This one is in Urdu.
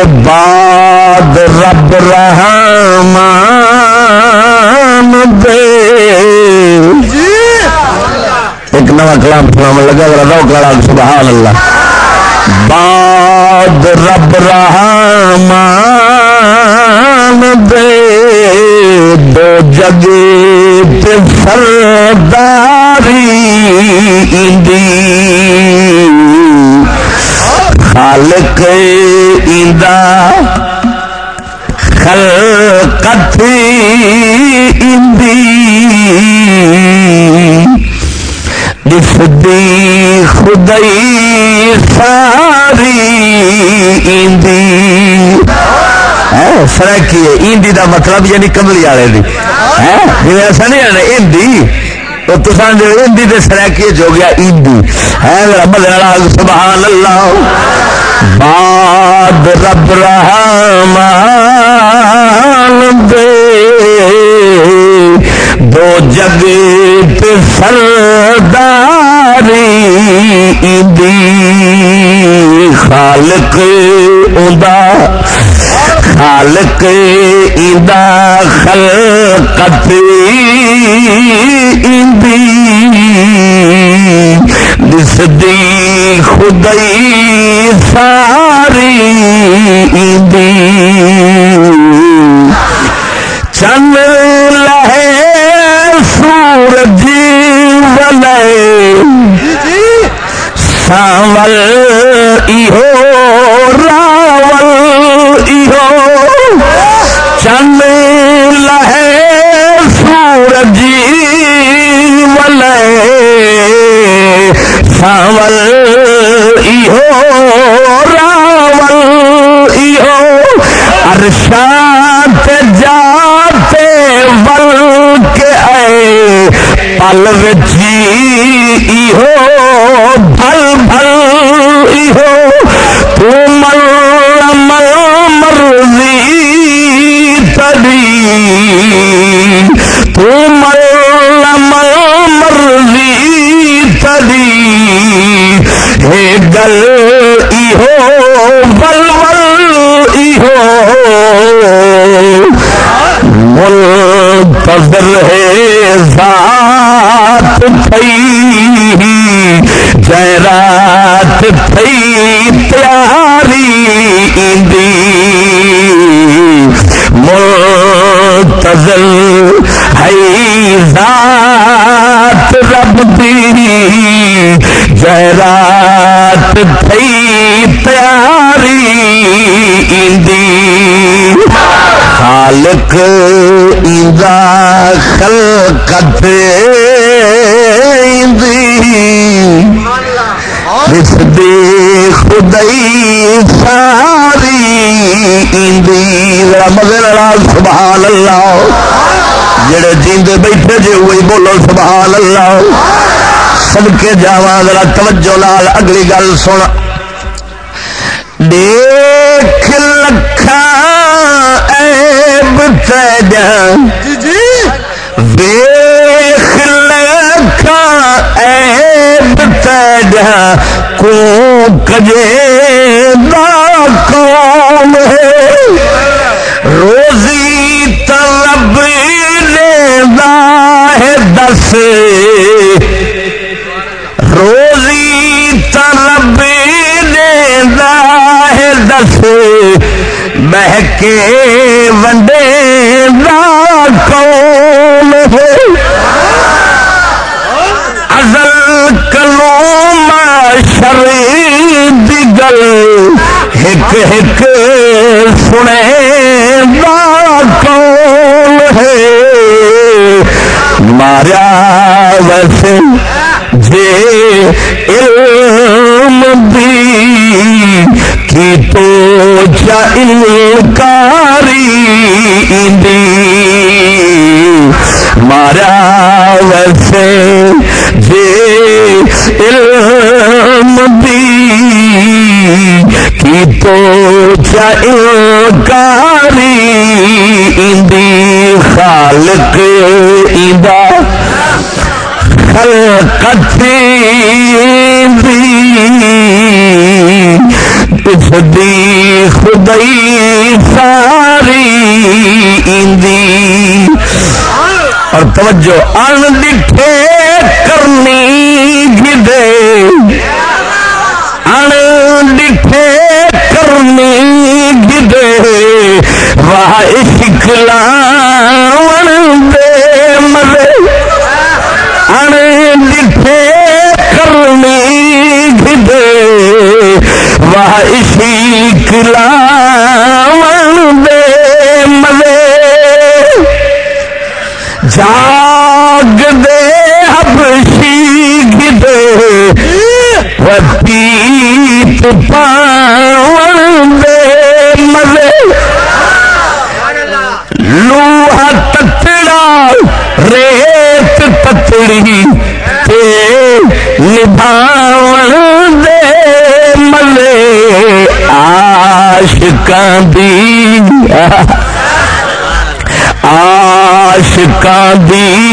بعد رب رحمان دے۔ ایک نوا کلام سنا لگا رو کلا سبحان اللہ۔ بعد رب رحمان دے۔ دو سرداری دی خالق ایندا خلقت ایندی دسدی خدائی ساری اندی ایندی ہاں، سرکی ایندی دا مطلب یعنی کملی والے دی۔ ہاں، جی ایسا نہیں ہے ایندی تو تسان جو ایندی دے سرکی جو گیا ایندی ہے ہاں، میرا رب سبحان اللہ۔ بعد رب رحمان دے۔ دو جگ سرداری دی خالق ادا خالق ادا خلقت دی دس دی خدائی ساول ایہو، راول ایہو۔ چند لہے سورج ساول راول ارشاد جاتے ول کے آئے پل وچی مرضی تری ہے گل ایہو بل بل ایہو۔ منتظر ہے ذات تھئی دی خالق ادا خلقت اس دی خدائی ساری مگر سبحان اللہ جڑے جیندے بیٹھے جے ہوئی بولو سبحان اللہ سب کے جاوا ذرا توجہ لال اگلی گل سن۔ دیکھ لکھا ویخ لکھا ایب تیجا کو کجے دا کون ہے؟ روزی طلب لینا ہے دس۔ روزی طلب لینا ہے دس۔ بہکے ونڈے کون ہے؟ ازل کلوم شرید گل ہک ہک سنے دا کون ہے؟ مارا ویسے جے علم دی کی تو انکاری دی۔ مارا ویسے جے علم دی کی تو انکاری دی۔ خالق ادا خلقت دی۔ اس دی اور توجہ ان دکھے کرنی گدے ان دکھے کرنی گدے واہ شکلا دے مزے ان دکھے کرنی گدے واہ شکلا دے تتڑی تے نبھاون دے ملے عاشقان دی۔ عاشقان دی۔